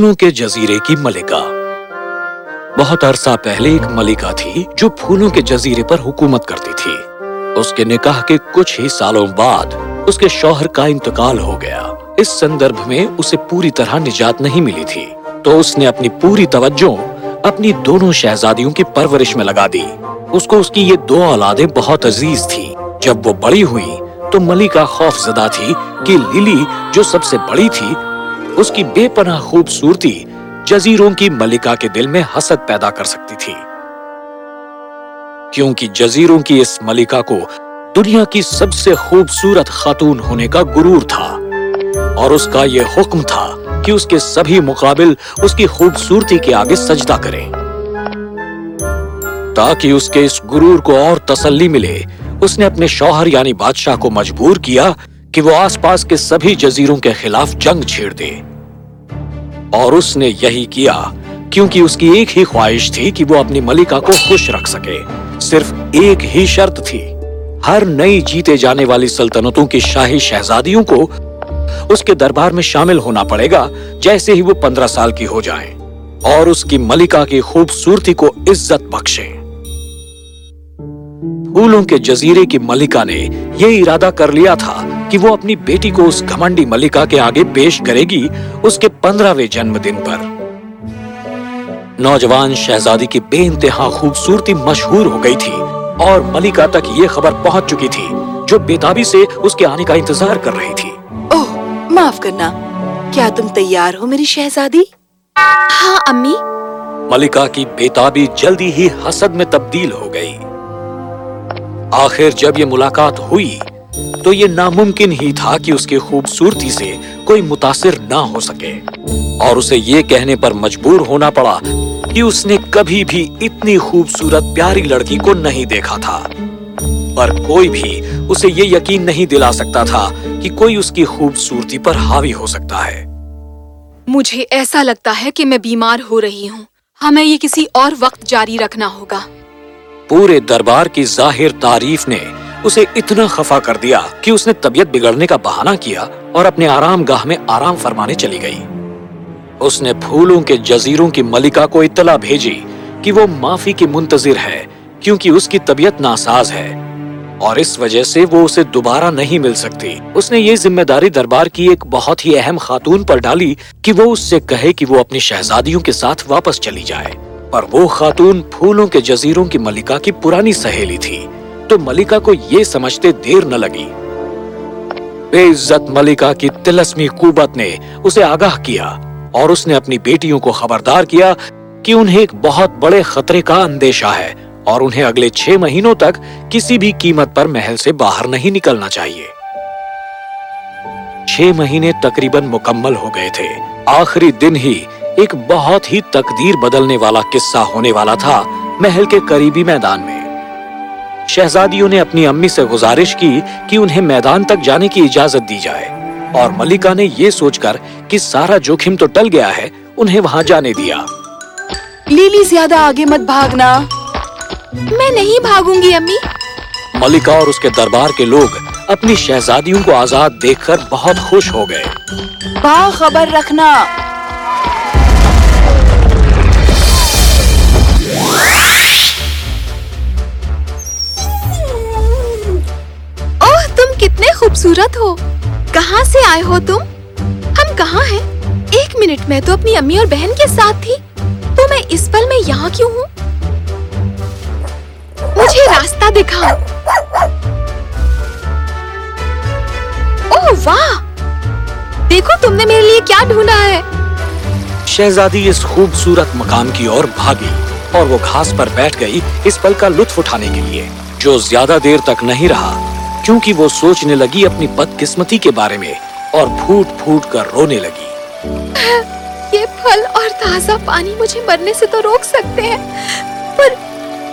پھولوں کے جزیرے کی ملکہ۔ بہت عرصہ پہلے ایک ملکہ تھی جو پھولوں کے جزیرے پر حکومت کرتی تھی۔ اس کے نکاح کے کچھ ہی سالوں بعد اس کے شوہر کا انتقال ہو گیا۔ اس سندربھ میں اسے پوری طرح نجات نہیں ملی تھی۔ تو اس نے اپنی پوری توجہ اپنی دونوں شہزادیوں کی پرورش میں لگا دی۔ اس کو اس کی یہ دو اولادیں بہت عزیز تھی جب وہ بڑی ہوئی تو ملکہ خوف زدہ تھی کہ لیلی جو سب سے بڑی تھی اس کی بے پناہ خوبصورتی جزیروں کی ملکہ کے دل میں حسد پیدا کر سکتی تھی۔ کیونکہ جزیروں کی اس ملکہ کو دنیا کی سب سے خوبصورت خاتون ہونے کا غرور تھا، اور اس کا یہ حکم تھا کہ اس کے سبھی مقابل اس کی خوبصورتی کے آگے سجدہ کریں۔ تاکہ اس کے اس غرور کو اور تسلی ملے، اس نے اپنے شوہر یعنی بادشاہ کو مجبور کیا کہ وہ آس پاس کے سبھی جزیروں کے خلاف جنگ چھیڑ دے۔ اور اس نے یہی کیا، کیونکہ اس کی ایک ہی خواہش تھی کہ وہ اپنی ملکہ کو خوش رکھ سکے۔ صرف ایک ہی شرط تھی، ہر نئی جیتے جانے والی سلطنتوں کی شاہی شہزادیوں کو اس کے دربار میں شامل ہونا پڑے گا، جیسے ہی وہ پندرہ سال کی ہو جائیں اور اس کی ملکہ کی خوبصورتی کو عزت بخشیں پھولوں کے جزیرے کی ملکہ نے یہ ارادہ کر لیا تھا کہ وہ اپنی بیٹی کو اس گھمنڈی ملکہ کے آگے پیش کرے گی اس کے پندرہویں جنم دن پر۔ نوجوان شہزادی کی بے انتہا خوبصورتی مشہور ہو گئی تھی اور ملکہ تک یہ خبر پہنچ چکی تھی جو بیتابی سے اس کے آنے کا انتظار کر رہی تھی۔ اوہ معاف کرنا کیا تم تیار ہو میری شہزادی؟ ہاں امی۔ ملکہ کی بیتابی جلدی ہی حسد میں تبدیل ہو گئی۔ آخر جب یہ ملاقات ہوئی تو یہ ناممکن ہی تھا کہ اس کی خوبصورتی سے کوئی متاثر نہ ہو سکے۔ اور اسے یہ کہنے پر مجبور ہونا پڑا کہ اس نے کبھی بھی اتنی خوبصورت پیاری لڑکی کو نہیں دیکھا تھا۔ پر کوئی بھی اسے یہ یقین نہیں دلا سکتا تھا کہ کوئی اس کی خوبصورتی پر حاوی ہو سکتا ہے۔ مجھے ایسا لگتا ہے کہ میں بیمار ہو رہی ہوں۔ ہمیں یہ کسی اور وقت جاری رکھنا ہوگا۔ پورے دربار کی ظاہر تعریف نے اسے اتنا خفا کر دیا کہ اس نے طبیعت بگڑنے کا بہانہ کیا اور اپنے آرام گاہ میں آرام فرمانے چلی گئی۔ اس نے پھولوں کے جزیروں کی ملکہ کو اطلاع بھیجی کہ وہ معافی کی منتظر ہے کیونکہ اس کی طبیعت ناساز ہے اور اس وجہ سے وہ اسے دوبارہ نہیں مل سکتی۔ اس نے یہ ذمہ داری دربار کی ایک بہت ہی اہم خاتون پر ڈالی کہ وہ اس سے کہے کہ وہ اپنی شہزادیوں کے ساتھ واپس چلی جائے۔ پر وہ خاتون پھولوں کے جزیروں کی ملکہ کی پرانی سہیلی تھی۔ تو ملکہ کو یہ سمجھتے دیر نہ لگی۔ بے عزت ملکہ کی تلسمی قوبت نے اسے آگاہ کیا اور اس نے اپنی بیٹیوں کو خبردار کیا کہ انہیں ایک بہت بڑے خطرے کا اندیشہ ہے اور انہیں اگلے چھ مہینوں تک کسی بھی قیمت پر محل سے باہر نہیں نکلنا چاہیے۔ چھ مہینے تقریباً مکمل ہو گئے تھے۔ آخری دن ہی ایک بہت ہی تقدیر بدلنے والا قصہ ہونے والا تھا محل کے قریبی میدان میں۔ شہزادیوں نے اپنی امی سے گزارش کی کہ انہیں میدان تک جانے کی اجازت دی جائے۔ اور ملکہ نے یہ سوچ کر کہ سارا جوخم تو ٹل گیا ہے انہیں وہاں جانے دیا۔ لیلی زیادہ آگے مت بھاگنا۔ میں نہیں بھاگوں گی امی۔ ملکہ اور اس کے دربار کے لوگ اپنی شہزادیوں کو آزاد دیکھ کر بہت خوش ہو گئے۔ باخبر رکھنا۔ خوبصورت ہو۔ کہاں سے آئے ہو تم؟ ہم کہاں ہیں؟ ایک منٹ، میں تو اپنی امی اور بہن کے ساتھ تھی۔ تو میں اس پل میں یہاں کیوں ہوں؟ مجھے راستہ دکھاؤ۔ اوہ، واہ! دیکھو، تم نے میرے لیے کیا ڈھونڈا ہے۔ شہزادی اس خوبصورت مقام کی اور بھاگی اور وہ گھاس پر بیٹھ گئی اس پل کا لطف اٹھانے کے لیے، جو زیادہ دیر تک نہیں رہا۔ کیونکہ وہ سوچنے لگی اپنی بدقسمتی کے بارے میں اور پھوٹ پھوٹ کر رونے لگی۔ یہ پھل اور تازہ پانی مجھے مرنے سے تو روک سکتے ہیں پر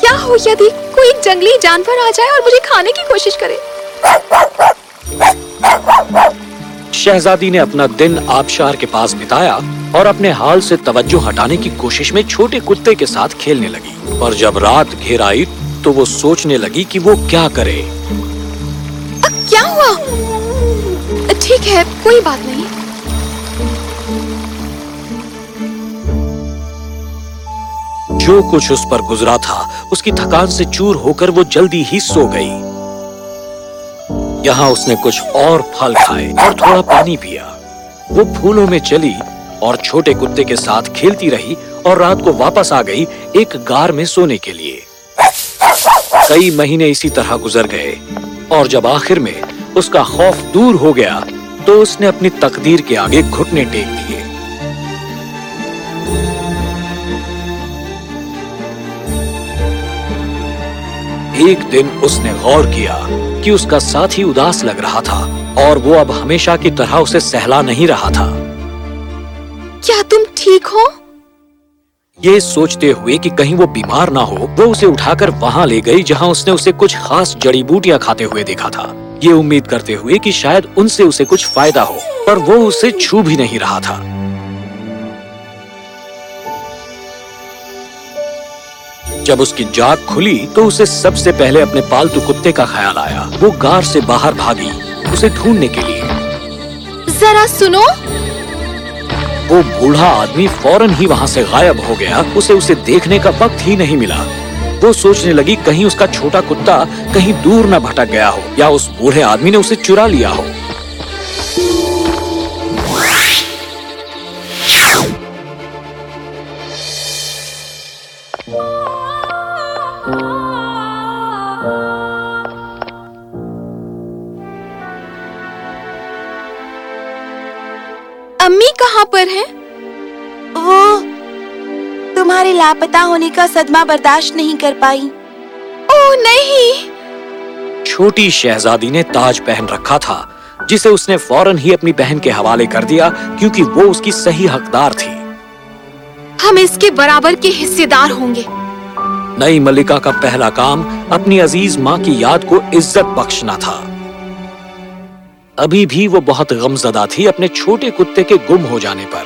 کیا ہو یدی کوئی جنگلی جانور آ جائے اور مجھے کھانے کی کوشش کرے؟ شہزادی نے اپنا دن آبشار کے پاس بتایا اور اپنے حال سے توجہ ہٹانے کی کوشش میں چھوٹے کتے کے ساتھ کھیلنے لگی۔ اور جب رات گھیر آئی تو وہ سوچنے لگی کہ وہ کیا کرے۔ کیا ہوا؟ ٹھیک ہے، کوئی بات نہیں۔ جو کچھ اس پر گزرا تھا، اس کی تھکان سے چور ہو کر وہ جلدی ہی سو گئی۔ یہاں اس نے کچھ اور پھل کھائے اور تھوڑا پانی پیا۔ وہ پھولوں میں چلی اور چھوٹے کتے کے ساتھ کھیلتی رہی اور رات کو واپس آ گئی ایک گار میں سونے کے لیے۔ کئی مہینے اسی طرح گزر گئے۔ اور جب آخر میں اس کا خوف دور ہو گیا تو اس نے اپنی تقدیر کے آگے گھٹنے ٹیک دیئے ایک دن اس نے غور کیا کہ اس کا ساتھی اداس لگ رہا تھا اور وہ اب ہمیشہ کی طرح اسے سہلا نہیں رہا تھا۔ کیا تم ٹھیک ہو؟ یہ سوچتے ہوئے کہ کہیں وہ بیمار نہ ہو، وہ اسے اٹھا کر وہاں لے گئی جہاں اس نے اسے کچھ خاص جڑی بوٹیاں کھاتے ہوئے دیکھا تھا۔ یہ امید کرتے ہوئے کہ شاید ان سے اسے کچھ فائدہ ہو، پر وہ اسے چھو بھی نہیں رہا تھا۔ جب اس کی جاگ کھلی تو اسے سب سے پہلے اپنے پالتو کتے کا خیال آیا۔ وہ گار سے باہر بھاگی، اسے ڈھونڈنے کے لیے۔ ذرا سنو وہ بوڑھا آدمی فوراً ہی وہاں سے غائب ہو گیا۔ اسے اسے دیکھنے کا وقت ہی نہیں ملا۔ وہ سوچنے لگی کہیں اس کا چھوٹا کتا کہیں دور نہ بھٹک گیا ہو، یا اس بوڑھے آدمی نے اسے چرا لیا ہو۔ کہاں پر ہیں؟ وہ تمہارے لاپتہ ہونے کا صدمہ برداشت نہیں کر پائی۔ او نہیں۔ چھوٹی شہزادی نے تاج پہن رکھا تھا جسے اس نے فوراً ہی اپنی بہن کے حوالے کر دیا کیونکہ وہ اس کی صحیح حقدار تھی۔ ہم اس کے برابر کے حصے دار ہوں گے۔ نئی ملکہ کا پہلا کام اپنی عزیز ماں کی یاد کو عزت بخشنا تھا۔ ابھی بھی وہ بہت غمزدہ تھی اپنے چھوٹے کتے کے گم ہو جانے پر۔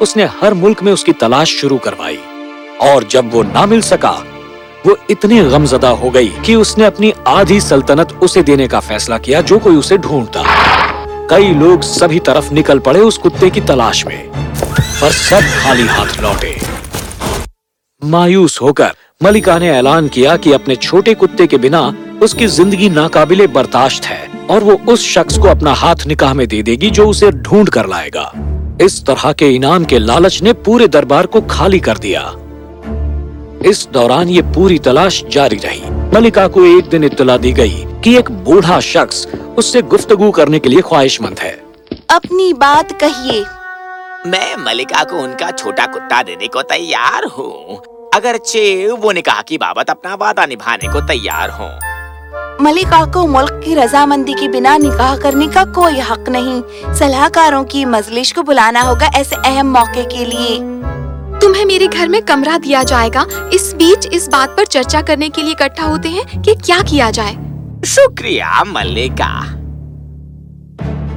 اس نے ہر ملک میں اس کی تلاش شروع کروائی۔ اور جب وہ نہ مل سکا، وہ اتنی غمزدہ ہو گئی کہ اس نے اپنی آدھی سلطنت اسے دینے کا فیصلہ کیا جو کوئی اسے ڈھونڈتا۔ کئی لوگ سبھی طرف نکل پڑے اس کتے کی تلاش میں۔ پر سب خالی ہاتھ لوٹے۔ مایوس ہو کر ملکہ نے اعلان کیا کہ اپنے چھوٹے کتے کے بنا اس کی زندگی ناقابل برداشت ہے۔ اور وہ اس شخص کو اپنا ہاتھ نکاح میں دے دے گی جو اسے ڈھونڈ کر لائے گا۔ اس طرح کے انعام کے لالچ نے پورے دربار کو خالی کر دیا۔ اس دوران یہ پوری تلاش جاری رہی۔ ملکہ کو ایک دن اطلاع دی گئی کہ ایک بوڑھا شخص اس سے گفتگو کرنے کے لیے خواہش مند ہے۔ اپنی بات کہیے۔ میں ملکہ کو ان کا چھوٹا کتا دینے کو تیار ہوں۔ اگرچہ وہ نکاح کی بابت اپنا وعدہ نبھانے کو تیار ہوں۔ ملکہ کو ملک کی رضامندی کے بنا نکاح کرنے کا کوئی حق نہیں۔ صلاح کاروں کی مجلس کو بلانا ہوگا ایسے اہم موقع کے لیے۔ تمہیں میرے گھر میں کمرہ دیا جائے گا۔ اس بیچ اس بات پر چرچا کرنے کے لیے اکٹھا ہوتے ہیں کہ کیا کیا جائے۔ شکریہ ملکہ۔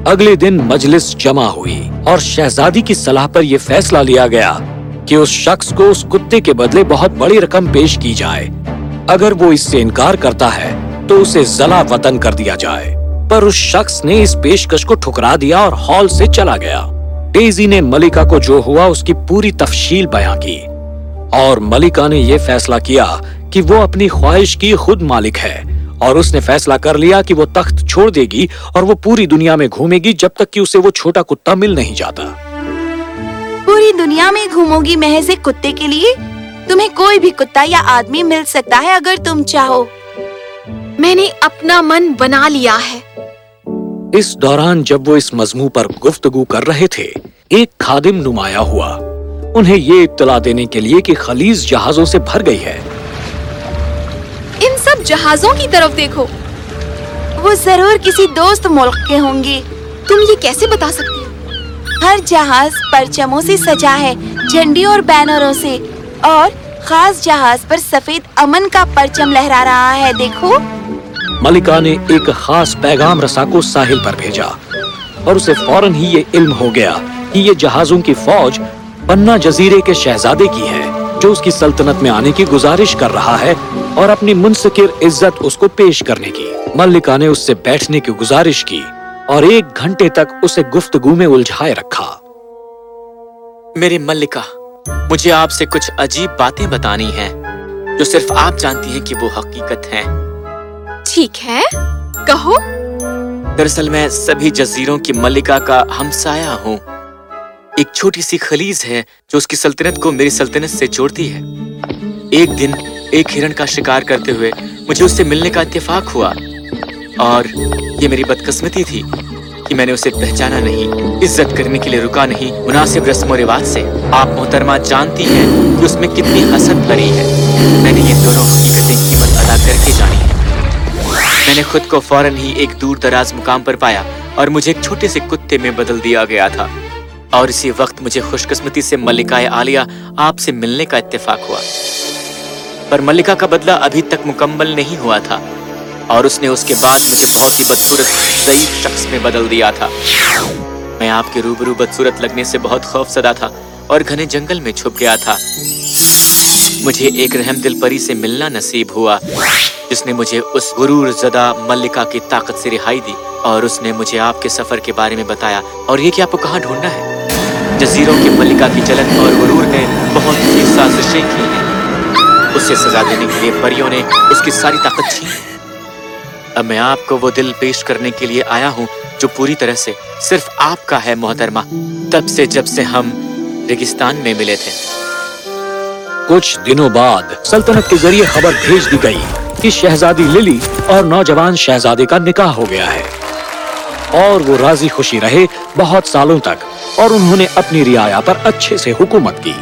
اگلے دن مجلس جمع ہوئی اور شہزادی کی صلاح پر یہ فیصلہ لیا گیا کہ اس شخص کو اس کتے کے بدلے بہت بڑی رقم پیش کی جائے۔ اگر وہ اس سے انکار کرتا ہے تو اسے زلا وطن کر دیا جائے۔ پر اس شخص نے اس پیشکش کو ٹھکرا دیا اور ہال سے چلا گیا۔ ڈیزی نے ملکہ کو جو ہوا اس کی پوری تفصیل بیان کی۔ اور ملکہ نے یہ فیصلہ کیا کہ وہ اپنی خواہش کی خود مالک ہے۔ اور اس نے فیصلہ کر لیا کہ وہ تخت چھوڑ دے گی اور وہ پوری دنیا میں گھومے گی جب تک کہ اسے وہ چھوٹا کتا مل نہیں جاتا۔ پوری دنیا میں گھومو گی محض ایک کتے کے لیے؟ تمہیں کوئی بھی کتا یا آدمی مل سکتا ہے اگر تم چاہو۔ میں نے اپنا من بنا لیا ہے۔ اس دوران جب وہ اس مضمو پر گفتگو کر رہے تھے ایک خادم نمایاں ہوا۔ انہیں یہ اطلاع دینے کے لیے کہ خلیز جہازوں سے بھر گئی ہے۔ ان سب جہازوں کی طرف دیکھو۔ وہ ضرور کسی دوست ملک کے ہوں گے۔ تم یہ کیسے بتا سکتے ہو؟ ہر جہاز پرچموں سے سجا ہے جھنڈی اور بینروں سے۔ اور خاص جہاز پر سفید امن کا پرچم لہرا رہا ہے دیکھو۔ ملکہ نے ایک خاص پیغام رسا کو ساحل پر بھیجا اور اسے فوراً ہی یہ علم ہو گیا کہ یہ جہازوں کی فوج بننا جزیرے کے شہزادے کی ہے، جو اس کی سلطنت میں آنے کی گزارش کر رہا ہے اور اپنی منسکر عزت اس کو پیش کرنے کی۔ ملکہ نے اس سے بیٹھنے کی گزارش کی اور ایک گھنٹے تک اسے گفتگو میں الجھائے رکھا۔ میری ملکہ، مجھے آپ سے کچھ عجیب باتیں بتانی ہیں جو صرف آپ جانتی ہیں کہ وہ حقیقت ہیں۔ ٹھیک ہے؟ کہو۔ دراصل میں سبھی جزیروں کی ملکہ کا ہمسایا ہوں۔ ایک چھوٹی سی خلیج ہے جو اس کی سلطنت کو میری سلطنت سے جوڑتی ہے۔ ایک دن ایک ہرن کا شکار کرتے ہوئے مجھے اس سے ملنے کا اتفاق ہوا۔ اور یہ میری بدقسمتی تھی کہ میں نے اسے پہچانا نہیں، عزت کرنے کے لیے رکا نہیں، مناسب رسم و رواج سے۔ آپ محترمہ جانتی ہیں کہ اس میں کتنی حسد بھری ہے۔ میں نے یہ دونوں حقیقتیں قیمت ادا کر کے جانی ہے میں نے خود کو فوراً ہی ایک دور دراز مقام پر پایا اور مجھے ایک چھوٹے سے کتے میں بدل دیا گیا تھا۔ اور اسی وقت مجھے خوش قسمتی سے ملکہ آلیہ آپ سے ملنے کا اتفاق ہوا۔ پر ملکہ کا بدلہ ابھی تک مکمل نہیں ہوا تھا اور اس نے اس کے بعد مجھے بہت ہی بدصورت، ضعیف شخص میں بدل دیا تھا۔ میں آپ کے روبرو بدصورت لگنے سے بہت خوف زدہ تھا اور گھنے جنگل میں چھپ گیا تھا۔ مجھے ایک رحم دل پری سے ملنا نصیب ہوا۔ جس نے مجھے اس غرور زدہ ملکہ کی طاقت سے رہائی دی اور اس نے مجھے آپ کے سفر کے بارے میں بتایا۔ اور یہ کہ آپ کو کہاں ڈھونڈنا ہے؟ جزیروں کے ملکہ کی جلن اور غرور نے بہت سی سازشیں کی ہیں۔ اسے سزا دینے کے لیے پریوں نے اس کی ساری طاقت چھین اب میں آپ کو وہ دل پیش کرنے کے لیے آیا ہوں جو پوری طرح سے صرف آپ کا ہے محترمہ۔ تب سے جب سے ہم ریگستان میں ملے تھے۔ کچھ دنوں بعد سلطنت کے ذریعے خبر بھیج دی گئی۔ کی شہزادی للی اور نوجوان شہزادے کا نکاح ہو گیا ہے۔ اور وہ راضی خوشی رہے بہت سالوں تک اور انہوں نے اپنی ریایہ پر اچھے سے حکومت کی۔